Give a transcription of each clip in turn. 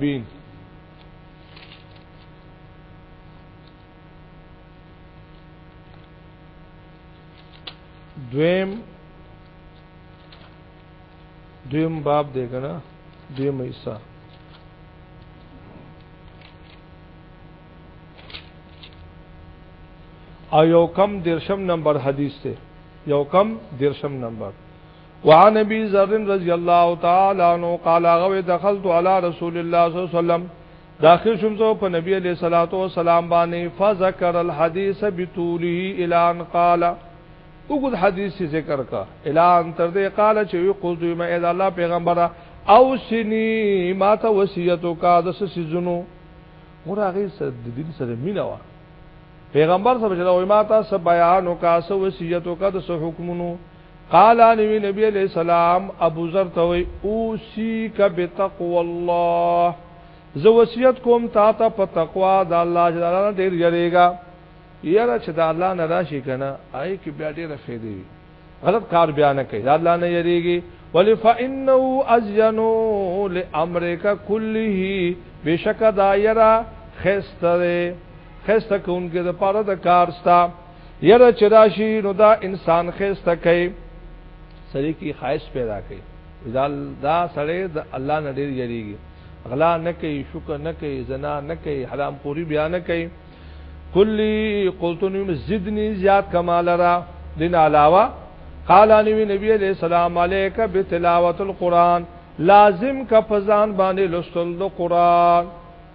بين دویم دویم باب دی کنه دویم ایسا او یو کم درشم نمبر حدیث ته یو کم درشم نمبر وعن ابي ذر رضي الله تعالى عنه قال غوي دخلت على رسول الله صلى الله عليه وسلم داخل شوم زه په نبی عليه الصلاه والسلام باندې فذكر الحديث بطوله الى ان قال وګد حدیث ذکر کا اعلان تر دې قال چې وی قلت ما اذا الله پیغمبره او سني ما ته وصیت کا د سيزونو مور هغه سره د دین سره مینا وا پیغمبر صلی الله علیه وسلم ما ته بیان او کا سو وصیت کا د حکمونو قال نبی نبی علیہ السلام ابو ذر توي اوسیک بتقوا الله زه وصیت کوم تا ته په تقوا د الله جلاله ډیر یریګا یره چې د الله نه راشي کنه آی کې بیا ډیره فائدې وي غلط کار بیا نه کوي د الله نه یریږي ولی فانه ازینو لامرک کله بشک دایره خستره خسته کوونکې د پاره د کار ستا یره چې راشي نو دا انسان خسته کوي سړی کی خواهش پیدا کوي دا دا سړی د الله نه ډیر یریږي غلا نه کوي شکر نه کوي زنا نه کوي حرام خوري بیا نه کوي کلی قلتنی زدنی زیاد کمال را دین علاوه قال نبی نبی علیہ السلام علیک بتلاوت القرآن لازم کا پزان باندې لستل د قرآن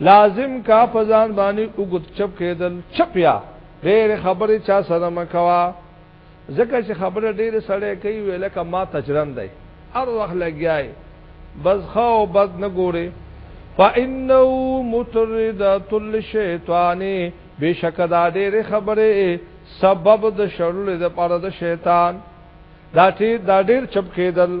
لازم کا پزان باندې وګت چپ کېدل چپیا ډېر خبرې چا سره مکوا ځکه چې خبره ډېر سړی کوي ویلکه ما تجرم دی هر وخت لګیای بس خو بد نه ګوري فانه متردات الشیطان بشک دا ډېر خبره سبب د شرور د پاره د شیطان دا ټی دا ډېر چپ کېدل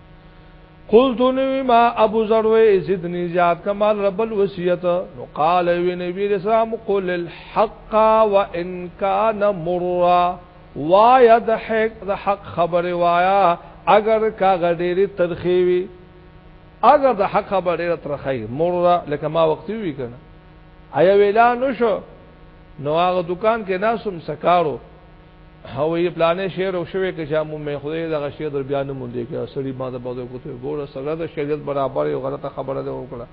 قلت نوی ما ابو ذروی زدنی زیاد کمال رب الوسیت نو قال وی نبی رسام قل الحق و ان کان مرا وایا د حق د حق خبر وایا اگر کا غډيري ترخی وی اگر د حق خبر ډیره ترخی مرا لکه ما وخت وی کنه ایا ویلا نو شو نو هغه دکان کې ناسم سکارو هوی پلانې شعر او شوی کې چې مومې خدای دغه شی در بیا نه مونږ کې سړی ما د بده کوته ګوره سره د شریعت برابر یو غلطه خبره ده وکړه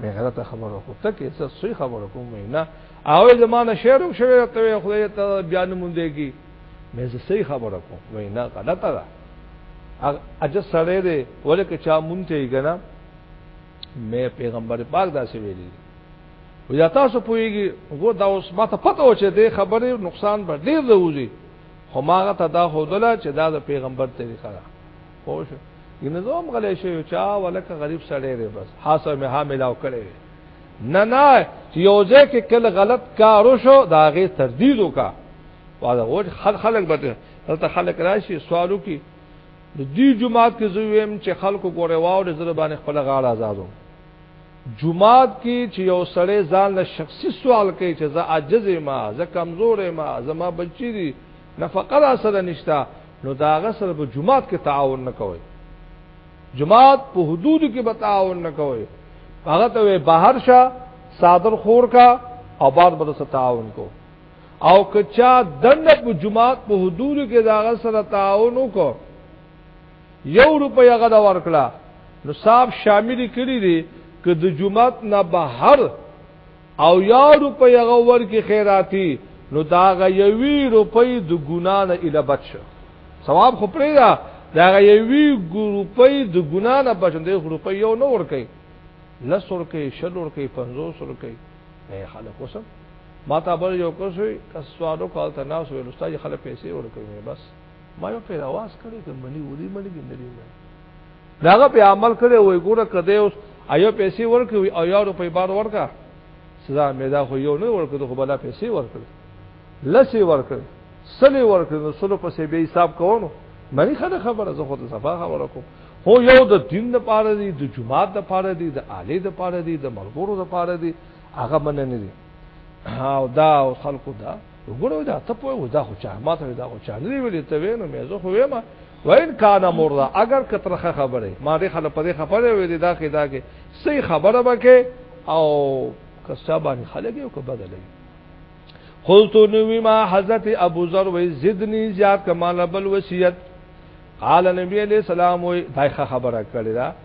مې غلطه خبره وکړه ته کې څه صحیح خبره کوم نه او زمانه شعر او شوی ته خدای ته بیا نه مونږ کې مې زه صحیح خبره کوم وای نه غلطه ده اج سره دې ولکه چا مونږ ته یې کنه مې پیغمبر پاک دا څه ویلي و یا تاسو پوهیږي وګور دا اوس ماته پته و چې د خبرې نقصان به ډیر راوځي خو ماغه ته دا خودله چې دا د پیغمبر طریقه ده پوه شو ینه زوم غلې شو چا ولکه غریب سړی دی بس حاصل مې ها ملاو کړي نه نه چې یوځه کې کل غلط کار وشو دا غي تردید وکا واده وځ خل خلک به دلته خلک راشي سوالو کې د دې جماعت کې زویم چې خلکو ګوره واو د زربان خپل غاړه آزادو جومات کی چی یو سړی ځان له شخصی سوال کوي چې زه عاجز یم زه کمزور یم زما بچی دي نفقه را سره نشتا نو داغه سره په جومات کې تعاون نه کوي جماعت په حدود کې به تعاون نه کوي هغه ته بهر شه صادر خور کا او بعد به سره تعاون کو او کچا دنه په جماعت په حدود کې داغه سره تعاون وکړو یو روپۍ هغه د ورکړه نو صاحب شامل کړي دي که د جمعات نه بهر او یا روپۍ هغه ورکی خیراتی نو دا غیوی روپۍ د ګنا نه اله بچ ثواب خو پرې دا دا غیوی روپۍ د ګنا نه بچ دی خو روپۍ یو نه ورکي لس ورکي شل ورکي 50 ورکي نه خلک وسم ما ته بل یو کوسوي کسوالو کال تناسو ولستای خلک پیسې ورکوي بس ما یو په आवाज کړی ته منی ودی منی کې نری نه داغه په عمل کړی وای ګوره کده اوس ایو پیسې ورکوي او یو روپۍ بار ورکا سزا مې دا خو یو نه ورکړو خو بلا پیسې ورکړي لسی ورکړي سلی ورکړي نو سلو پسې به حساب کوونو مری خله خبره زه خو ته صفه خبره کوم هو یو د دین د پاره دی د جماعت د پاره دی د عالی د پاره دی د ملګرو د پاره دی هغه مننه دي او دا او خلکو دا وګورو دا ته په ودا خو چا ما ته دا خو چا نه ویلې ته وینم مې زه خو ویم وین کان مردا اگر کترخه خبره ما دې خلک په دې خبره وې دا کې دا کې صحیح خبره وکې او کسبان خلک یو کو بدل لګي قلت نوی ما حضرت ابو ذر وی زدنی زیاد کمال بل وصیت قال نبی علیہ السلام وی دایخه خبره کړی دا